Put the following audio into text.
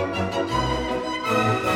Gracias.